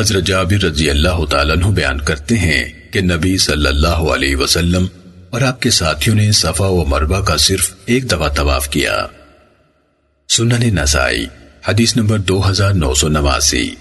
حضرت جابر رضی اللہ تعالیٰ عنہ بیان کرتے ہیں کہ نبی صلی اللہ علیہ وسلم اور آپ کے ساتھیوں نے صفا و مربع کا صرف ایک دفعہ طواف کیا۔ سنن نسائی، حدیث نمبر دو ہزار نو سو نواسی۔